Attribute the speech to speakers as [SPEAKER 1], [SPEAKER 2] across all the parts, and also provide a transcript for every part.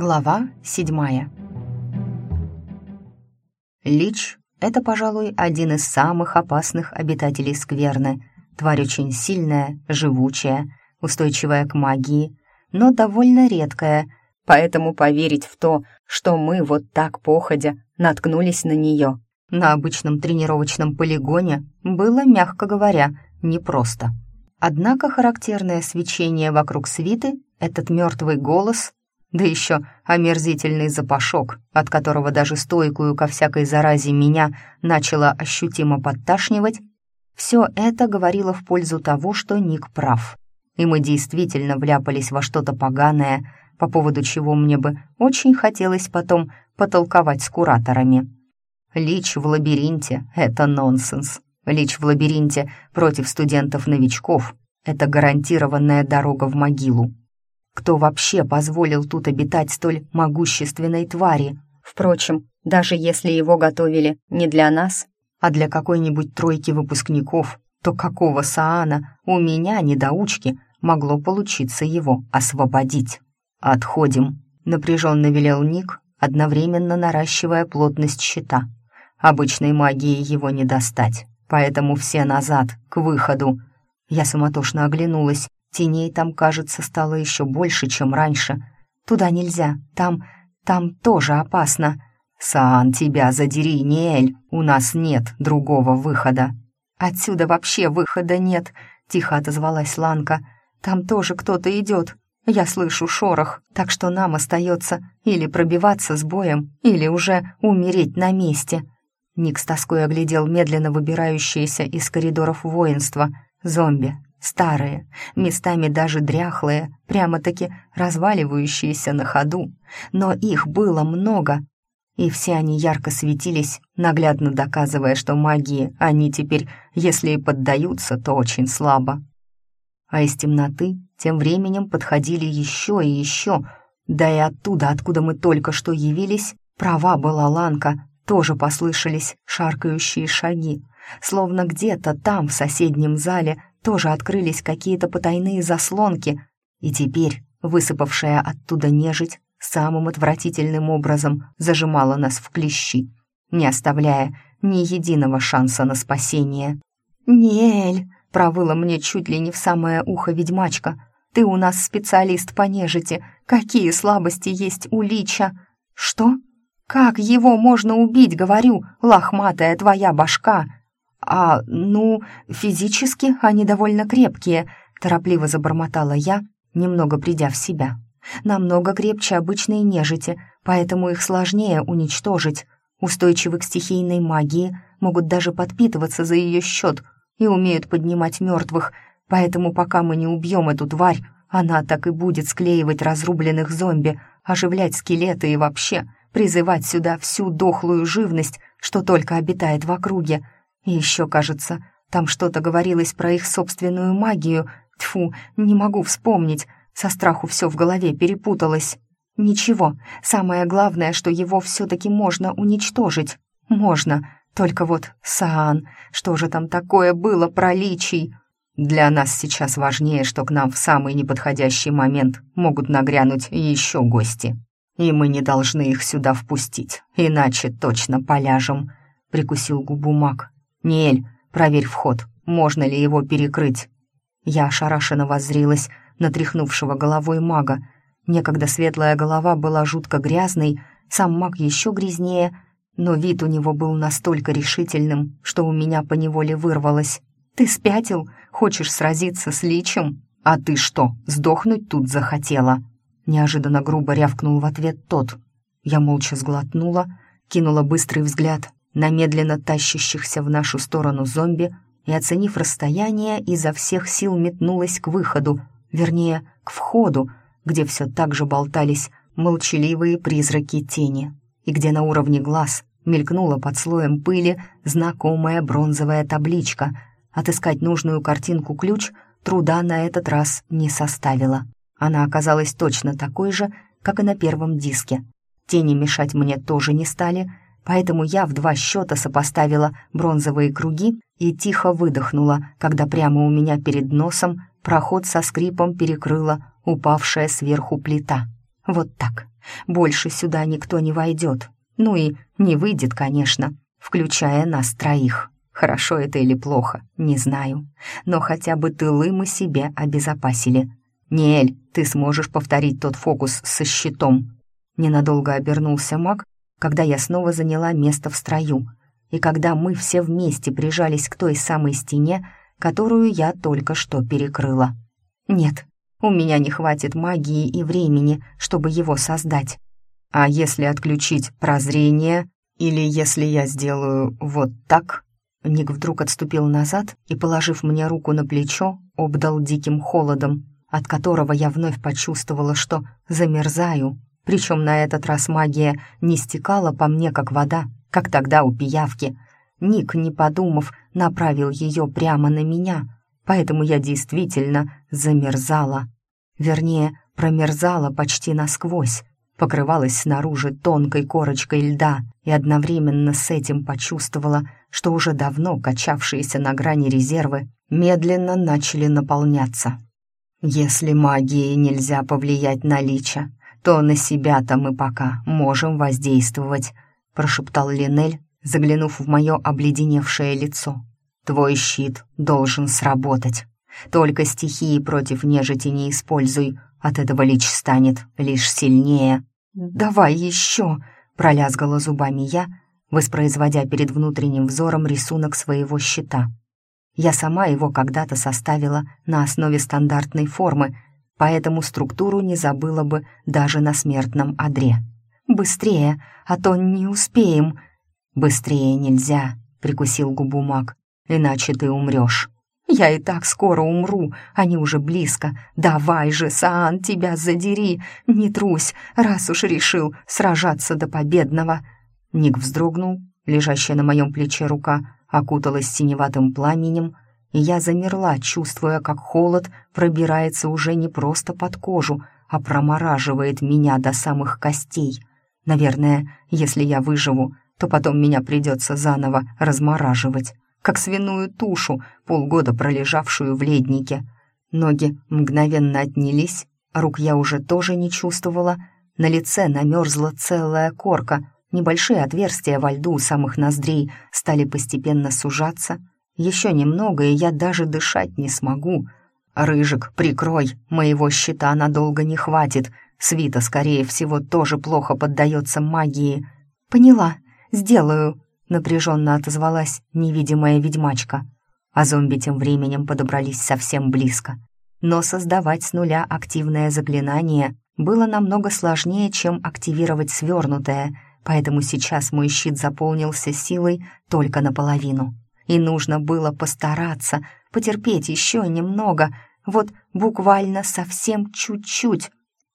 [SPEAKER 1] Глава седьмая. Лич — это, пожалуй, один из самых опасных обитателей скверны. Тварь очень сильная, живучая, устойчивая к магии, но довольно редкая, поэтому поверить в то, что мы вот так походя наткнулись на нее на обычном тренировочном полигоне, было, мягко говоря, непросто. Однако характерное свечение вокруг свиты, этот мертвый голос да еще омерзительный запашок, от которого даже стойкую ко всякой заразе меня начало ощутимо подташнивать, все это говорило в пользу того, что Ник прав. И мы действительно вляпались во что-то поганое, по поводу чего мне бы очень хотелось потом потолковать с кураторами. Лич в лабиринте — это нонсенс. Лич в лабиринте против студентов-новичков — это гарантированная дорога в могилу. Кто вообще позволил тут обитать столь могущественной твари? Впрочем, даже если его готовили не для нас, а для какой-нибудь тройки выпускников, то какого Саана у меня, недоучки, могло получиться его освободить? «Отходим», — напряженно велел Ник, одновременно наращивая плотность щита. Обычной магией его не достать, поэтому все назад, к выходу. Я суматошно оглянулась, Теней там, кажется, стало еще больше, чем раньше. Туда нельзя, там, там тоже опасно. «Саан, тебя задери, Ниэль, у нас нет другого выхода». «Отсюда вообще выхода нет», — тихо отозвалась Ланка. «Там тоже кто-то идет. Я слышу шорох, так что нам остается или пробиваться с боем, или уже умереть на месте». Ник с тоской оглядел медленно выбирающиеся из коридоров воинства. Зомби, Старые, местами даже дряхлые, прямо-таки разваливающиеся на ходу. Но их было много, и все они ярко светились, наглядно доказывая, что магии они теперь, если и поддаются, то очень слабо. А из темноты тем временем подходили еще и еще, да и оттуда, откуда мы только что явились, права была Ланка, тоже послышались шаркающие шаги, словно где-то там, в соседнем зале, тоже открылись какие-то потайные заслонки, и теперь высыпавшая оттуда нежить самым отвратительным образом зажимала нас в клещи, не оставляя ни единого шанса на спасение. «Ниэль!» — провыла мне чуть ли не в самое ухо ведьмачка. «Ты у нас специалист по нежити. Какие слабости есть у Лича?» «Что? Как его можно убить, говорю, лохматая твоя башка?» «А, ну, физически они довольно крепкие», — торопливо забормотала я, немного придя в себя. «Намного крепче обычной нежити, поэтому их сложнее уничтожить. Устойчивы к стихийной магии, могут даже подпитываться за ее счет и умеют поднимать мертвых, поэтому пока мы не убьем эту тварь, она так и будет склеивать разрубленных зомби, оживлять скелеты и вообще призывать сюда всю дохлую живность, что только обитает в округе». И еще, кажется, там что-то говорилось про их собственную магию. Тьфу, не могу вспомнить. Со страху все в голове перепуталось. Ничего, самое главное, что его все-таки можно уничтожить. Можно. Только вот, Саан, что же там такое было про личий? Для нас сейчас важнее, что к нам в самый неподходящий момент могут нагрянуть еще гости. И мы не должны их сюда впустить, иначе точно поляжем», — прикусил губу маг. «Ниэль, проверь вход, можно ли его перекрыть?» Я ошарашенно воззрилась на тряхнувшего головой мага. Некогда светлая голова была жутко грязной, сам маг еще грязнее, но вид у него был настолько решительным, что у меня поневоле вырвалось. «Ты спятил? Хочешь сразиться с личем? А ты что, сдохнуть тут захотела?» Неожиданно грубо рявкнул в ответ тот. Я молча сглотнула, кинула быстрый взгляд на медленно тащащихся в нашу сторону зомби и, оценив расстояние, изо всех сил метнулась к выходу, вернее, к входу, где все так же болтались молчаливые призраки тени, и где на уровне глаз мелькнула под слоем пыли знакомая бронзовая табличка. Отыскать нужную картинку-ключ труда на этот раз не составило. Она оказалась точно такой же, как и на первом диске. Тени мешать мне тоже не стали — поэтому я в два счета сопоставила бронзовые круги и тихо выдохнула, когда прямо у меня перед носом проход со скрипом перекрыла упавшая сверху плита. Вот так. Больше сюда никто не войдет. Ну и не выйдет, конечно, включая нас троих. Хорошо это или плохо, не знаю. Но хотя бы тылы мы себе обезопасили. «Ниэль, ты сможешь повторить тот фокус со щитом?» Ненадолго обернулся маг, когда я снова заняла место в строю, и когда мы все вместе прижались к той самой стене, которую я только что перекрыла. «Нет, у меня не хватит магии и времени, чтобы его создать. А если отключить прозрение, или если я сделаю вот так?» Ник вдруг отступил назад и, положив мне руку на плечо, обдал диким холодом, от которого я вновь почувствовала, что замерзаю. Причем на этот раз магия не стекала по мне, как вода, как тогда у пиявки. Ник, не подумав, направил ее прямо на меня, поэтому я действительно замерзала. Вернее, промерзала почти насквозь, покрывалась снаружи тонкой корочкой льда и одновременно с этим почувствовала, что уже давно качавшиеся на грани резервы медленно начали наполняться. «Если магией нельзя повлиять на Лича, то на себя-то мы пока можем воздействовать», прошептал Линель, заглянув в мое обледеневшее лицо. «Твой щит должен сработать. Только стихии против нежити не используй, от этого Лич станет лишь сильнее». «Давай еще!» — пролязгала зубами я, воспроизводя перед внутренним взором рисунок своего щита. Я сама его когда-то составила на основе стандартной формы, поэтому структуру не забыла бы даже на смертном одре. «Быстрее, а то не успеем!» «Быстрее нельзя», — прикусил губу маг, — «иначе ты умрешь». «Я и так скоро умру, они уже близко. Давай же, Саан, тебя задери, не трусь, раз уж решил сражаться до победного». Ник вздрогнул, лежащая на моем плече рука окуталась синеватым пламенем, и я замерла, чувствуя, как холод пробирается уже не просто под кожу, а промораживает меня до самых костей. Наверное, если я выживу, то потом меня придется заново размораживать как свиную тушу, полгода пролежавшую в леднике. Ноги мгновенно отнялись, рук я уже тоже не чувствовала, на лице намерзла целая корка, небольшие отверстия во льду у самых ноздрей стали постепенно сужаться. Еще немного, и я даже дышать не смогу. «Рыжик, прикрой, моего щита надолго не хватит», Свита, скорее всего, тоже плохо поддается магии. «Поняла, сделаю», напряженно отозвалась невидимая ведьмачка. А зомби тем временем подобрались совсем близко. Но создавать с нуля активное заклинание было намного сложнее, чем активировать свернутое, поэтому сейчас мой щит заполнился силой только наполовину. И нужно было постараться, потерпеть еще немного, вот буквально совсем чуть-чуть.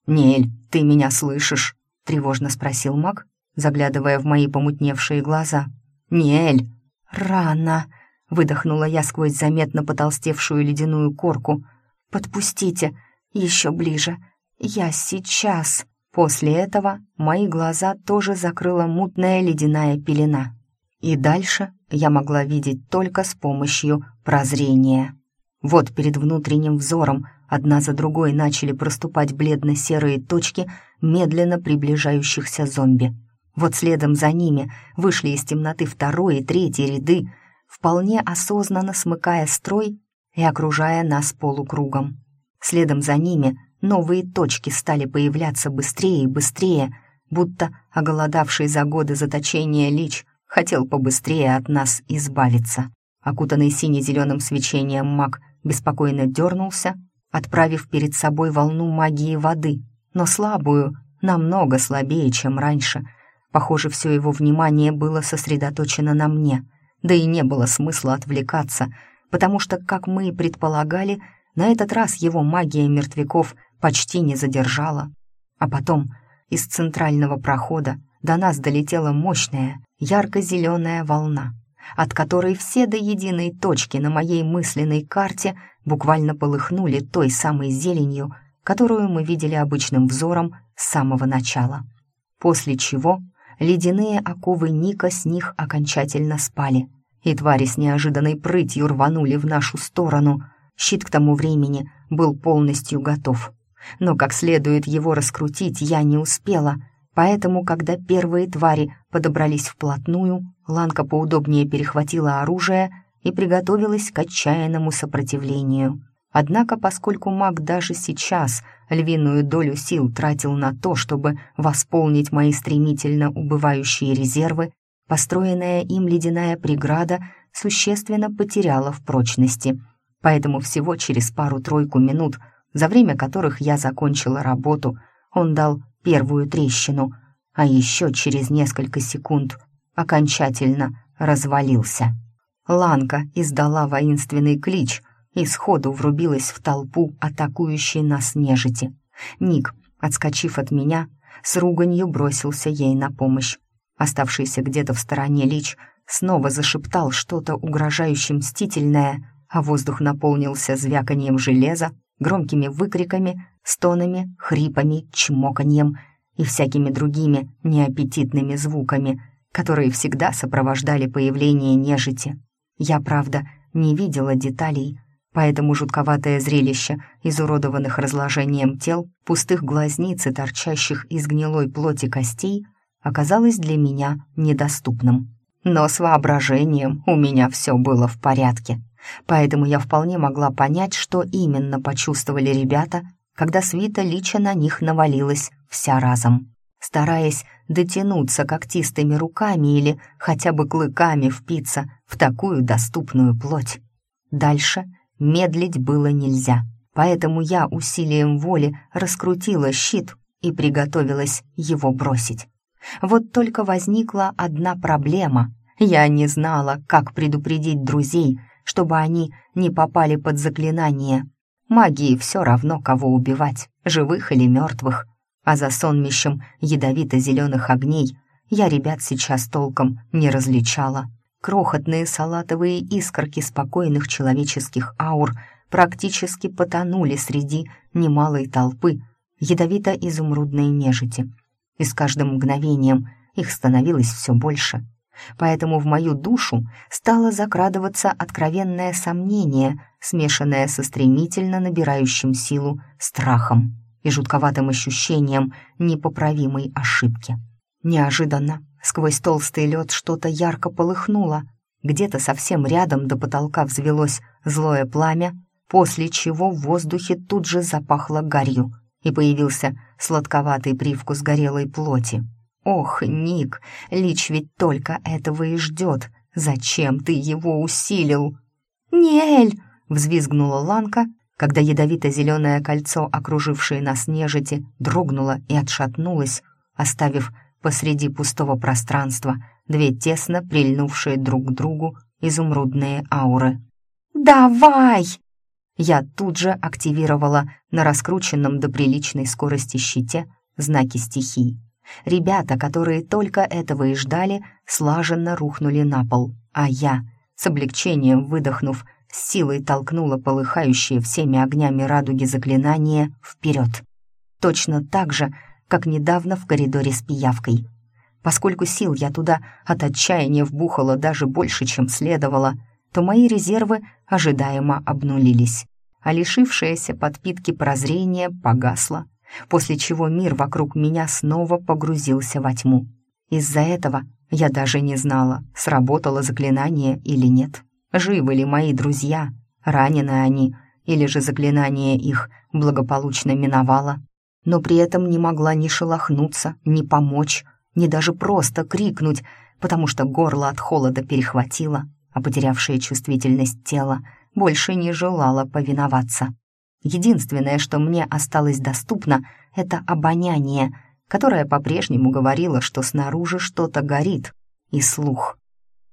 [SPEAKER 1] «Нель, ты меня слышишь?» — тревожно спросил маг, заглядывая в мои помутневшие глаза. «Ниэль!» «Рано!» — выдохнула я сквозь заметно потолстевшую ледяную корку. «Подпустите! Еще ближе! Я сейчас!» После этого мои глаза тоже закрыла мутная ледяная пелена. И дальше я могла видеть только с помощью прозрения. Вот перед внутренним взором одна за другой начали проступать бледно-серые точки медленно приближающихся зомби. Вот следом за ними вышли из темноты второй и третий ряды, вполне осознанно смыкая строй и окружая нас полукругом. Следом за ними новые точки стали появляться быстрее и быстрее, будто оголодавший за годы заточения лич хотел побыстрее от нас избавиться. Окутанный сине-зеленым свечением маг беспокойно дернулся, отправив перед собой волну магии воды, но слабую, намного слабее, чем раньше — Похоже, все его внимание было сосредоточено на мне, да и не было смысла отвлекаться, потому что, как мы и предполагали, на этот раз его магия мертвяков почти не задержала. А потом из центрального прохода до нас долетела мощная, ярко-зеленая волна, от которой все до единой точки на моей мысленной карте буквально полыхнули той самой зеленью, которую мы видели обычным взором с самого начала. После чего ледяные оковы Ника с них окончательно спали, и твари с неожиданной прытью рванули в нашу сторону. Щит к тому времени был полностью готов. Но как следует его раскрутить я не успела — Поэтому, когда первые твари подобрались вплотную, Ланка поудобнее перехватила оружие и приготовилась к отчаянному сопротивлению. Однако, поскольку маг даже сейчас львиную долю сил тратил на то, чтобы восполнить мои стремительно убывающие резервы, построенная им ледяная преграда существенно потеряла в прочности. Поэтому всего через пару-тройку минут, за время которых я закончила работу, он дал первую трещину, а еще через несколько секунд окончательно развалился. Ланка издала воинственный клич и сходу врубилась в толпу атакующей нас нежити. Ник, отскочив от меня, с руганью бросился ей на помощь. Оставшийся где-то в стороне Лич снова зашептал что-то угрожающе мстительное, а воздух наполнился звяканием железа, громкими выкриками, стонами, хрипами, чмоканьем и всякими другими неаппетитными звуками, которые всегда сопровождали появление нежити. Я, правда, не видела деталей, поэтому жутковатое зрелище изуродованных разложением тел, пустых глазниц и торчащих из гнилой плоти костей оказалось для меня недоступным. Но с воображением у меня все было в порядке, поэтому я вполне могла понять, что именно почувствовали ребята, когда свита лича на них навалилась вся разом. Стараясь дотянуться когтистыми руками или хотя бы клыками впиться в такую доступную плоть. Дальше медлить было нельзя, поэтому я усилием воли раскрутила щит и приготовилась его бросить. Вот только возникла одна проблема. Я не знала, как предупредить друзей, чтобы они не попали под заклинание. Магии все равно, кого убивать, живых или мертвых. А за сонмищем ядовито-зеленых огней я ребят сейчас толком не различала. Крохотные салатовые искорки спокойных человеческих аур практически потонули среди немалой толпы ядовито-изумрудной нежити — и с каждым мгновением их становилось все больше. Поэтому в мою душу стало закрадываться откровенное сомнение, смешанное со стремительно набирающим силу страхом и жутковатым ощущением непоправимой ошибки. Неожиданно сквозь толстый лед что-то ярко полыхнуло, где-то совсем рядом до потолка взвелось злое пламя, после чего в воздухе тут же запахло гарью — и появился сладковатый привкус горелой плоти. «Ох, Ник, Лич ведь только этого и ждет. Зачем ты его усилил?» «Ниэль!» — взвизгнула Ланка, когда ядовито-зеленое кольцо, окружившее нас нежити, дрогнуло и отшатнулось, оставив посреди пустого пространства две тесно прильнувшие друг к другу изумрудные ауры. «Давай!» Я тут же активировала на раскрученном до приличной скорости щите знаки стихий. Ребята, которые только этого и ждали, слаженно рухнули на пол, а я, с облегчением выдохнув, с силой толкнула полыхающие всеми огнями радуги заклинания вперед. Точно так же, как недавно в коридоре с пиявкой. Поскольку сил я туда от отчаяния вбухала даже больше, чем следовало, то мои резервы ожидаемо обнулились, а лишившееся подпитки прозрение погасло, после чего мир вокруг меня снова погрузился во тьму. Из-за этого я даже не знала, сработало заклинание или нет. Живы ли мои друзья, ранены они, или же заклинание их благополучно миновало. Но при этом не могла ни шелохнуться, ни помочь, ни даже просто крикнуть, потому что горло от холода перехватило, а потерявшее чувствительность тело больше не желало повиноваться. Единственное, что мне осталось доступно, это обоняние, которое по-прежнему говорило, что снаружи что-то горит, и слух.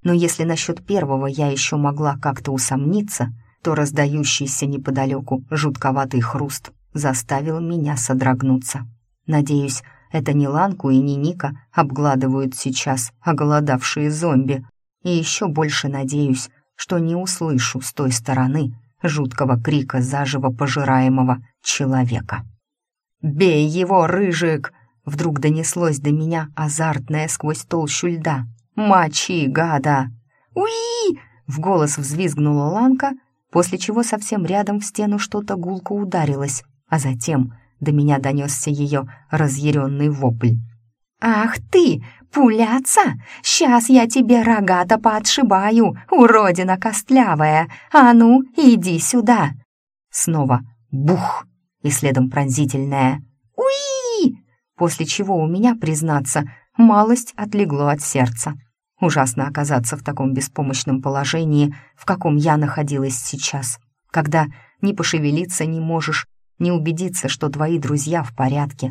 [SPEAKER 1] Но если насчет первого я еще могла как-то усомниться, то раздающийся неподалеку жутковатый хруст заставил меня содрогнуться. Надеюсь, это не Ланку и не Ника обгладывают сейчас оголодавшие зомби, и еще больше надеюсь, что не услышу с той стороны жуткого крика заживо пожираемого человека. «Бей его, рыжик!» Вдруг донеслось до меня азартное сквозь толщу льда. «Мочи, гада!» «Уи!» — в голос взвизгнула Ланка, после чего совсем рядом в стену что-то гулко ударилось, а затем до меня донесся ее разъяренный вопль. «Ах ты, пуляца! Сейчас я тебе рога-то поотшибаю, уродина костлявая! А ну, иди сюда!» Снова бух, и следом пронзительное «Уи!», после чего у меня, признаться, малость отлегло от сердца. Ужасно оказаться в таком беспомощном положении, в каком я находилась сейчас, когда ни пошевелиться не можешь, не убедиться, что твои друзья в порядке.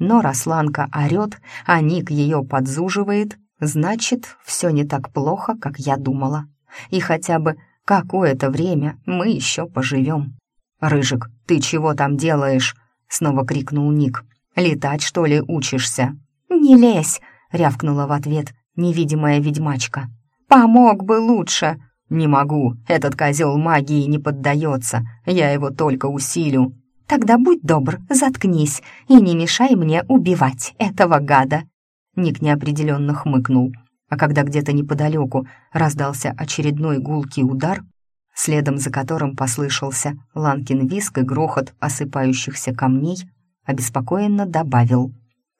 [SPEAKER 1] Но Росланка орёт, а Ник ее подзуживает, значит, все не так плохо, как я думала. И хотя бы какое-то время мы еще поживем. «Рыжик, ты чего там делаешь?» — снова крикнул Ник. «Летать, что ли, учишься?» «Не лезь!» — рявкнула в ответ невидимая ведьмачка. «Помог бы лучше!» «Не могу, этот козел магии не поддается, я его только усилю». «Тогда будь добр, заткнись и не мешай мне убивать этого гада!» Ник неопределенно хмыкнул, а когда где-то неподалеку раздался очередной гулкий удар, следом за которым послышался Ланкин виск и грохот осыпающихся камней, обеспокоенно добавил.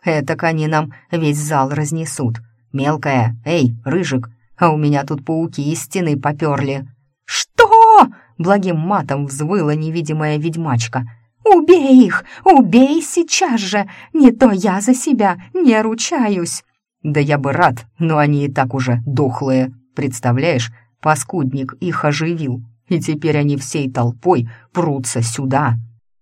[SPEAKER 1] «Этак они нам весь зал разнесут. Мелкая, эй, Рыжик, а у меня тут пауки из стены поперли». «Что?» — благим матом взвыла невидимая ведьмачка. «Убей их! Убей сейчас же! Не то я за себя не ручаюсь!»
[SPEAKER 2] «Да я бы рад, но они и так уже дохлые. Представляешь, паскудник их оживил, и теперь они всей толпой прутся сюда».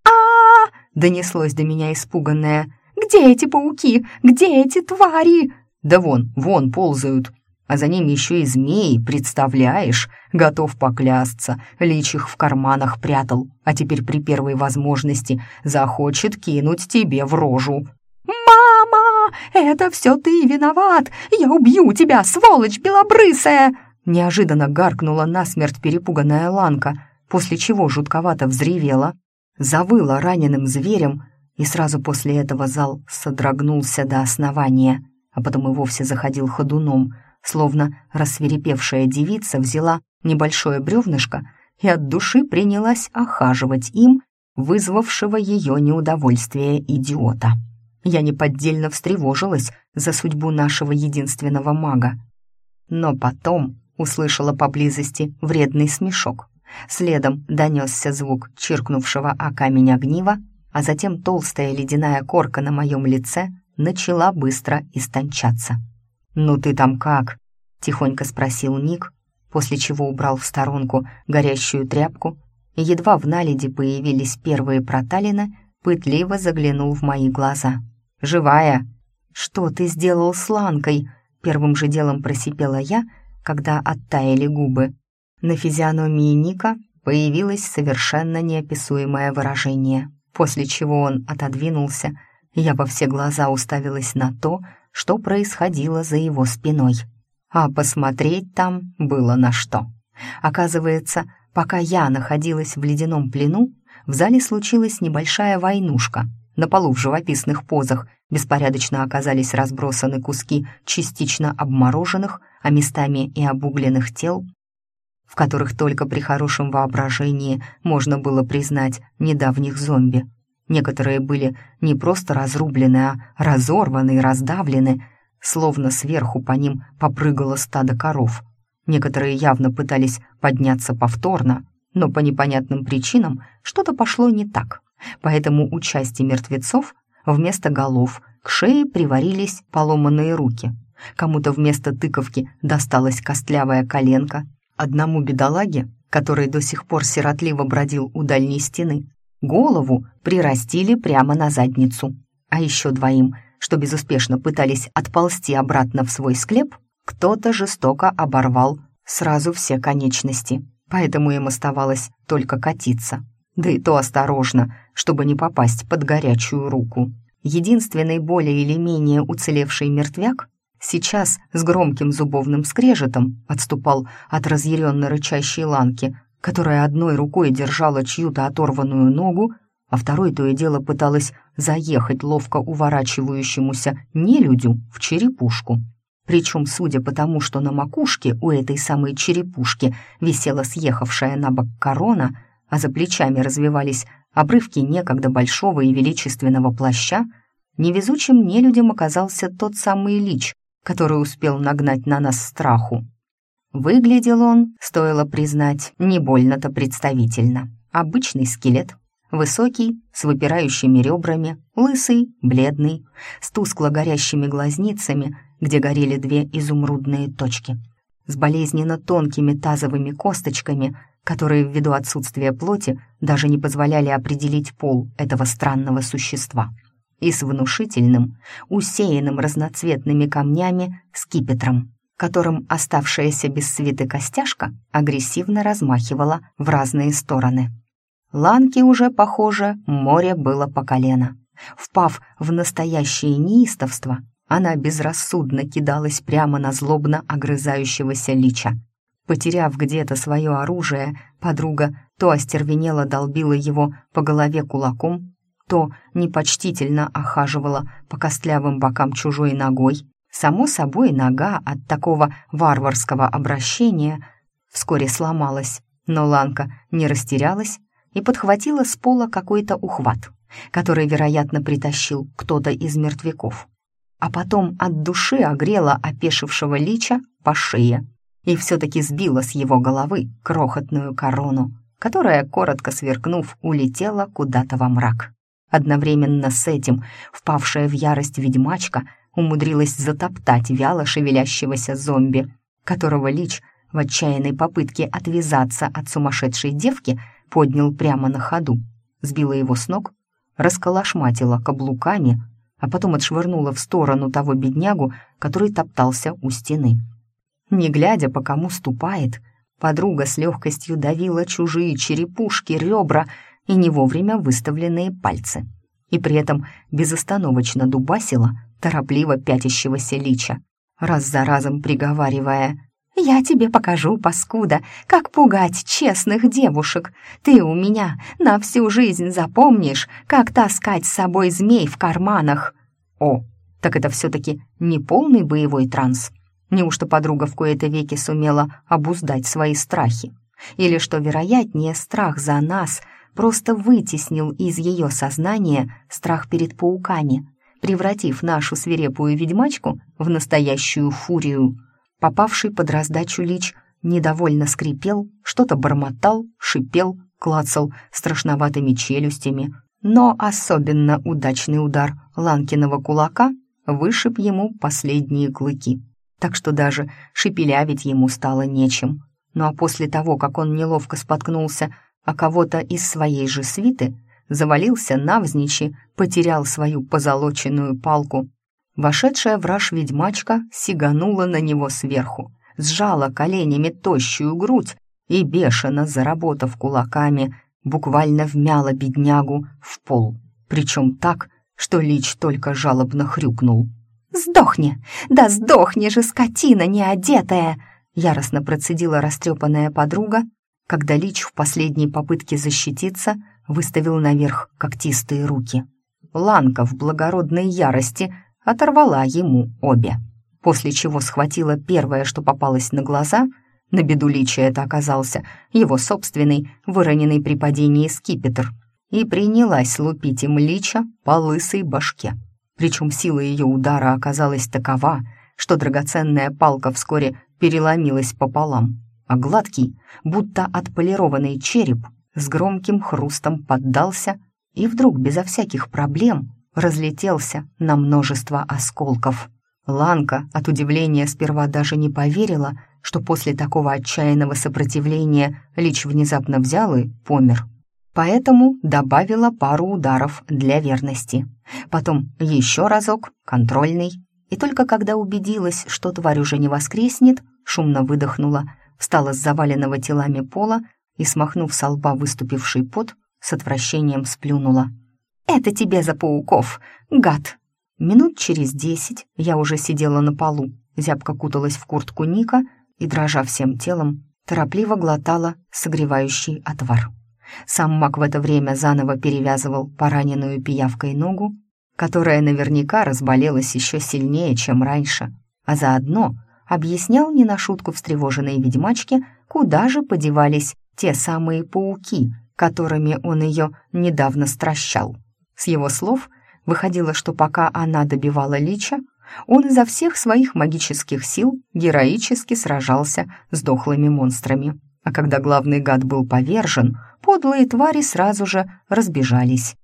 [SPEAKER 1] А, -а, -а, донеслось до меня испуганное. «Где эти пауки? Где эти твари?»
[SPEAKER 2] «Да вон, вон ползают. А за ним еще и змеи, представляешь? Готов поклясться, лич их в карманах прятал, а теперь при первой возможности захочет кинуть тебе в рожу».
[SPEAKER 1] «Мама, это все ты виноват! Я убью тебя, сволочь белобрысая!» Неожиданно гаркнула насмерть перепуганная Ланка, после чего жутковато взревела, завыла раненым зверем, и сразу после этого зал содрогнулся до основания, а потом и вовсе заходил ходуном, словно рассверепевшая девица взяла небольшое бревнышко и от души принялась охаживать им, вызвавшего ее неудовольствие идиота. Я неподдельно встревожилась за судьбу нашего единственного мага. Но потом услышала поблизости вредный смешок. Следом донесся звук чиркнувшего о камень огнива, а затем толстая ледяная корка на моем лице начала быстро истончаться. «Ну ты там как?» — тихонько спросил Ник, после чего убрал в сторонку горящую тряпку, и едва в наледи появились первые проталины, пытливо заглянул в мои глаза. «Живая!» «Что ты сделал с Ланкой?» — первым же делом просипела я — когда оттаяли губы. На физиономии Ника появилось совершенно неописуемое выражение, после чего он отодвинулся, я во все глаза уставилась на то, что происходило за его спиной. А посмотреть там было на что. Оказывается, пока я находилась в ледяном плену, в зале случилась небольшая войнушка. На полу в живописных позах беспорядочно оказались разбросаны куски частично обмороженных, а местами и обугленных тел, в которых только при хорошем воображении можно было признать недавних зомби. Некоторые были не просто разрублены, а разорваны и раздавлены, словно сверху по ним попрыгало стадо коров. Некоторые явно пытались подняться повторно, но по непонятным причинам что-то пошло не так. Поэтому у части мертвецов вместо голов к шее приварились поломанные руки — Кому-то вместо тыковки досталась костлявая коленка. Одному бедолаге, который до сих пор сиротливо бродил у дальней стены, голову прирастили прямо на задницу. А еще двоим, что безуспешно пытались отползти обратно в свой склеп, кто-то жестоко оборвал сразу все конечности, поэтому им оставалось только катиться. Да и то осторожно, чтобы не попасть под горячую руку. Единственный более или менее уцелевший мертвяк Сейчас с громким зубовным скрежетом отступал от разъяренно рычащей ланки, которая одной рукой держала чью-то оторванную ногу, а второй то и дело пыталась заехать ловко уворачивающемуся нелюдю в черепушку. Причем, судя по тому, что на макушке у этой самой черепушки висела съехавшая на бок корона, а за плечами развивались обрывки некогда большого и величественного плаща, невезучим нелюдем оказался тот самый лич, который успел нагнать на нас страху. Выглядел он, стоило признать, не больно-то представительно. Обычный скелет, высокий, с выпирающими ребрами, лысый, бледный, с тускло горящими глазницами, где горели две изумрудные точки, с болезненно тонкими тазовыми косточками, которые ввиду отсутствия плоти даже не позволяли определить пол этого странного существа, и с внушительным, усеянным разноцветными камнями скипетром которым оставшаяся без свиты костяшка агрессивно размахивала в разные стороны. Ланке уже, похоже, море было по колено. Впав в настоящее неистовство, она безрассудно кидалась прямо на злобно огрызающегося лича. Потеряв где-то свое оружие, подруга то остервенело долбила его по голове кулаком, то непочтительно охаживала по костлявым бокам чужой ногой, Само собой, нога от такого варварского обращения вскоре сломалась, но Ланка не растерялась и подхватила с пола какой-то ухват, который, вероятно, притащил кто-то из мертвяков. А потом от души огрела опешившего лича по шее и все-таки сбила с его головы крохотную корону, которая, коротко сверкнув, улетела куда-то во мрак. Одновременно с этим впавшая в ярость ведьмачка умудрилась затоптать вяло шевелящегося зомби, которого Лич в отчаянной попытке отвязаться от сумасшедшей девки поднял прямо на ходу, сбила его с ног, расколошматила каблуками, а потом отшвырнула в сторону того беднягу, который топтался у стены. Не глядя, по кому ступает, подруга с легкостью давила чужие черепушки, ребра и не вовремя выставленные пальцы. И при этом безостановочно дубасила торопливо пятящегося лича, раз за разом приговаривая «Я тебе покажу, паскуда, как пугать честных девушек. Ты у меня на всю жизнь запомнишь, как таскать с собой змей в карманах». О, так это все-таки не полный боевой транс. Неужто подруга в кои-то веки сумела обуздать свои страхи? Или, что вероятнее, страх за нас просто вытеснил из ее сознания страх перед пауками, превратив нашу свирепую ведьмачку в настоящую фурию. Попавший под раздачу лич недовольно скрипел, что-то бормотал, шипел, клацал страшноватыми челюстями, но особенно удачный удар Ланкиного кулака вышиб ему последние клыки, так что даже шепелявить ему стало нечем. Ну а после того, как он неловко споткнулся о кого-то из своей же свиты, завалился навзничи, потерял свою позолоченную палку. Вошедшая в раж ведьмачка сиганула на него сверху, сжала коленями тощую грудь и, бешено заработав кулаками, буквально вмяла беднягу в пол, причем так, что Лич только жалобно хрюкнул. «Сдохни! Да сдохни же, скотина неодетая!» яростно процедила растрепанная подруга, когда Лич в последней попытке защититься выставил наверх когтистые руки. Ланка в благородной ярости оторвала ему обе, после чего схватила первое, что попалось на глаза, на беду Лича это оказался его собственный, выроненный при падении скипетр, и принялась лупить им Лича по лысой башке. Причем сила ее удара оказалась такова, что драгоценная палка вскоре переломилась пополам, а гладкий, будто отполированный череп с громким хрустом поддался и вдруг безо всяких проблем разлетелся на множество осколков. Ланка от удивления сперва даже не поверила, что после такого отчаянного сопротивления Лич внезапно взял и помер. Поэтому добавила пару ударов для верности. Потом еще разок, контрольный. И только когда убедилась, что тварь уже не воскреснет, шумно выдохнула, встала с заваленного телами пола и, смахнув со лба выступивший пот, с отвращением сплюнула. «Это тебе за пауков, гад!» Минут через десять я уже сидела на полу, зябко куталась в куртку Ника и, дрожа всем телом, торопливо глотала согревающий отвар. Сам маг в это время заново перевязывал пораненную пиявкой ногу, которая наверняка разболелась еще сильнее, чем раньше, а заодно объяснял не на шутку встревоженной ведьмачке, куда же подевались те самые пауки, которыми он ее недавно стращал. С его слов, Выходило, что пока она добивала Лича, он изо всех своих магических сил героически сражался с дохлыми монстрами. А когда главный гад был повержен, подлые твари сразу же разбежались.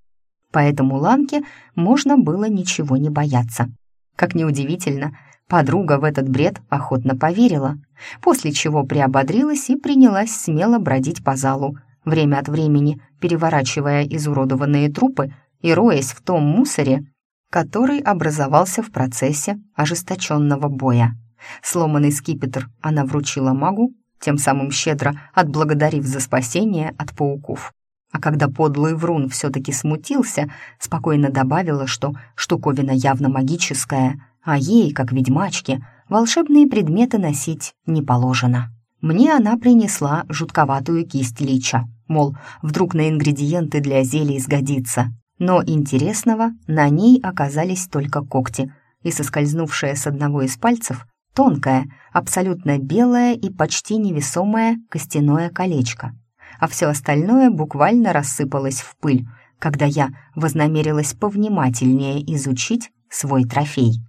[SPEAKER 1] Поэтому Ланке можно было ничего не бояться. Как неудивительно, подруга в этот бред охотно поверила, после чего приободрилась и принялась смело бродить по залу, время от времени переворачивая изуродованные трупы и роясь в том мусоре, который образовался в процессе ожесточенного боя. Сломанный скипетр она вручила магу, тем самым щедро отблагодарив за спасение от пауков. А когда подлый врун все-таки смутился, спокойно добавила, что штуковина явно магическая, а ей, как ведьмачке, волшебные предметы носить не положено. Мне она принесла жутковатую кисть лича, мол, вдруг на ингредиенты для зелий сгодится, но интересного на ней оказались только когти, и соскользнувшая с одного из пальцев тонкое, абсолютно белое и почти невесомое костяное колечко. А все остальное буквально рассыпалось в пыль, когда я вознамерилась повнимательнее изучить свой трофей.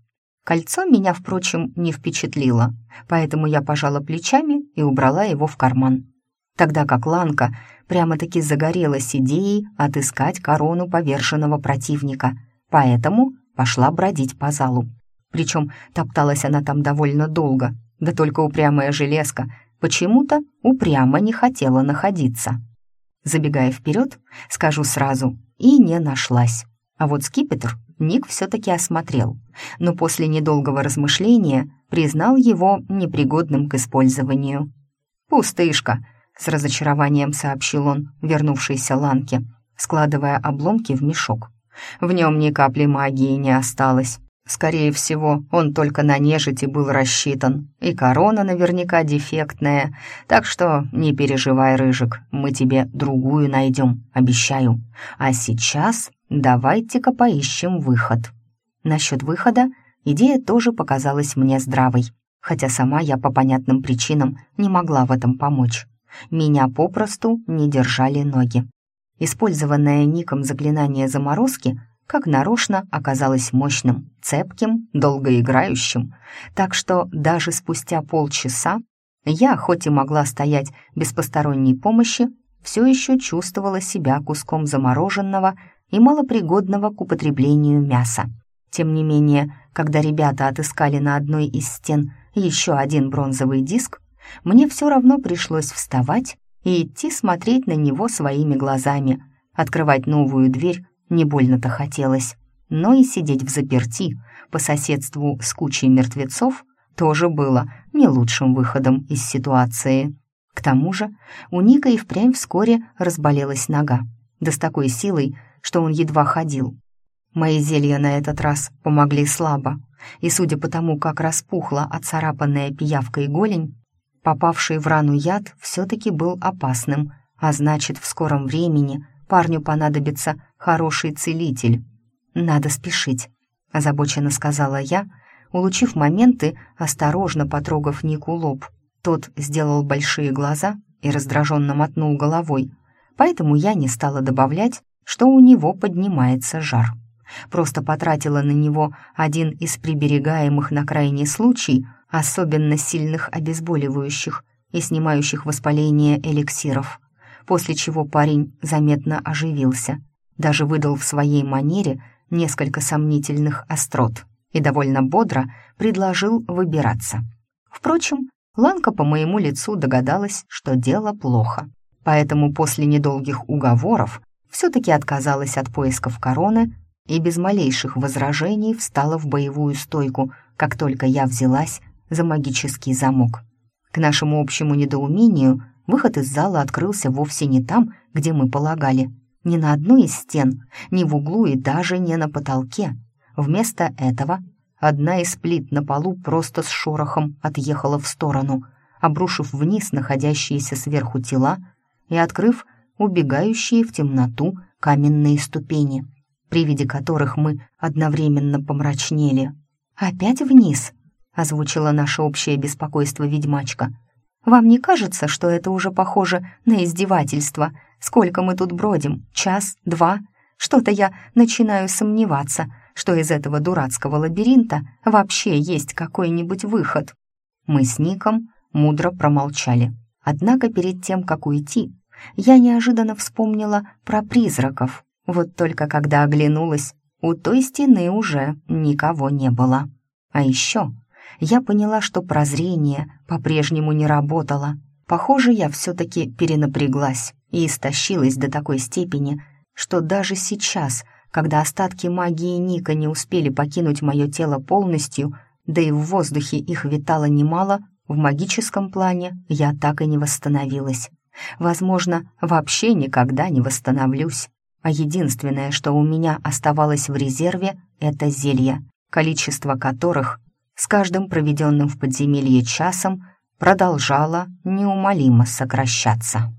[SPEAKER 1] Кольцо меня, впрочем, не впечатлило, поэтому я пожала плечами и убрала его в карман тогда как Ланка прямо-таки загорелась идеей отыскать корону поверженного противника, поэтому пошла бродить по залу. Причем топталась она там довольно долго, да только упрямая железка почему-то упрямо не хотела находиться. Забегая вперед, скажу сразу, и не нашлась. А вот скипетр Ник все-таки осмотрел, но после недолгого размышления признал его непригодным к использованию. «Пустышка», с разочарованием сообщил он вернувшейся Ланке, складывая обломки в мешок. В нем ни капли магии не осталось. Скорее всего, он только на нежити был рассчитан, и корона наверняка дефектная, так что не переживай, Рыжик, мы тебе другую найдем, обещаю. А сейчас давайте-ка поищем выход. Насчет выхода идея тоже показалась мне здравой, хотя сама я по понятным причинам не могла в этом помочь. Меня попросту не держали ноги. Использованное Ником заклинание заморозки как нарочно оказалось мощным, цепким, долгоиграющим, так что даже спустя полчаса я, хоть и могла стоять без посторонней помощи, все еще чувствовала себя куском замороженного и малопригодного к употреблению мяса. Тем не менее, когда ребята отыскали на одной из стен еще один бронзовый диск, мне все равно пришлось вставать и идти смотреть на него своими глазами. Открывать новую дверь не больно-то хотелось. Но и сидеть в заперти по соседству с кучей мертвецов тоже было не лучшим выходом из ситуации. К тому же у Ника и впрямь вскоре разболелась нога, да с такой силой, что он едва ходил. Мои зелья на этот раз помогли слабо, и судя по тому, как распухла оцарапанная пиявкой голень, Попавший в рану яд все-таки был опасным, а значит, в скором времени парню понадобится хороший целитель. «Надо спешить», — озабоченно сказала я, улучив моменты, осторожно потрогав Нику лоб. Тот сделал большие глаза и раздраженно мотнул головой, поэтому я не стала добавлять, что у него поднимается жар. Просто потратила на него один из приберегаемых на крайний случай особенно сильных обезболивающих и снимающих воспаление эликсиров, после чего парень заметно оживился, даже выдал в своей манере несколько сомнительных острот и довольно бодро предложил выбираться. Впрочем, Ланка по моему лицу догадалась, что дело плохо, поэтому после недолгих уговоров все-таки отказалась от поисков короны и без малейших возражений встала в боевую стойку, как только я взялась за магический замок. К нашему общему недоумению выход из зала открылся вовсе не там, где мы полагали, ни на одной из стен, ни в углу и даже не на потолке. Вместо этого одна из плит на полу просто с шорохом отъехала в сторону, обрушив вниз находящиеся сверху тела и открыв убегающие в темноту каменные ступени, при виде которых мы одновременно помрачнели. «Опять вниз?» озвучила наше общее беспокойство ведьмачка. «Вам не кажется, что это уже похоже на издевательство? Сколько мы тут бродим? Час? Два? Что-то я начинаю сомневаться, что из этого дурацкого лабиринта вообще есть какой-нибудь выход. Мы с Ником мудро промолчали. Однако перед тем, как уйти, я неожиданно вспомнила про призраков. Вот только когда оглянулась, у той стены уже никого не было. А еще я поняла, что прозрение по-прежнему не работало. Похоже, я все-таки перенапряглась и истощилась до такой степени, что даже сейчас, когда остатки магии Ника не успели покинуть мое тело полностью, да и в воздухе их витало немало, в магическом плане я так и не восстановилась. Возможно, вообще никогда не восстановлюсь. А единственное, что у меня оставалось в резерве, это зелья, количество которых с каждым проведенным в подземелье часом продолжало неумолимо сокращаться.